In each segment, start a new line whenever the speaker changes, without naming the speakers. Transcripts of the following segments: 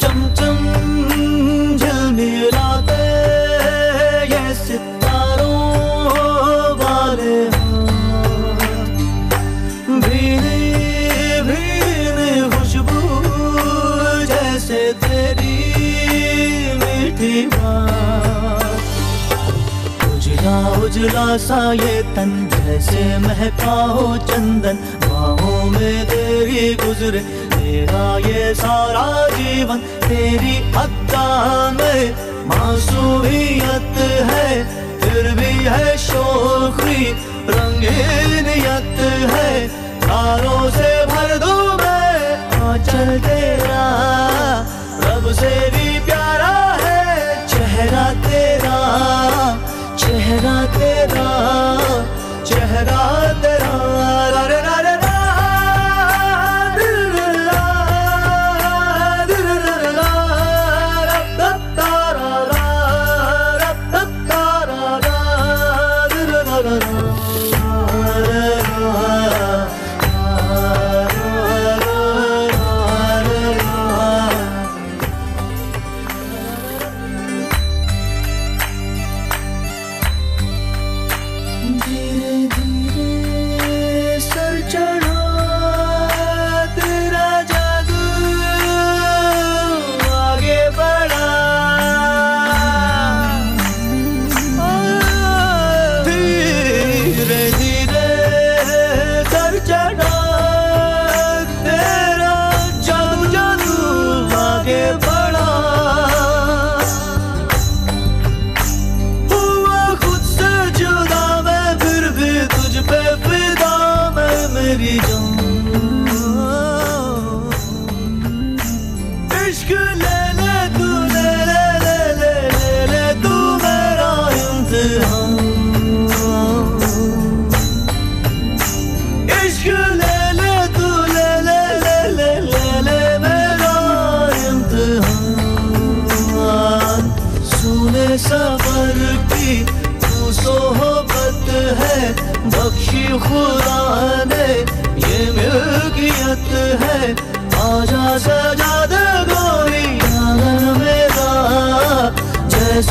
चम चम ये सितारे दीवार उजला उजला सा ये तन, जैसे महका हो चंदन। बाहों में तेरी गुजरे, तेरा ये सारा जीवन, तेरी अदा में मासूमियत है, फिर भी है शोखी रंगीनियत है। तारों से भर दो मैं चल तेरा, रब से तेरा चेहरा सोहबत है बख्शी खुदा ने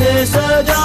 से सजा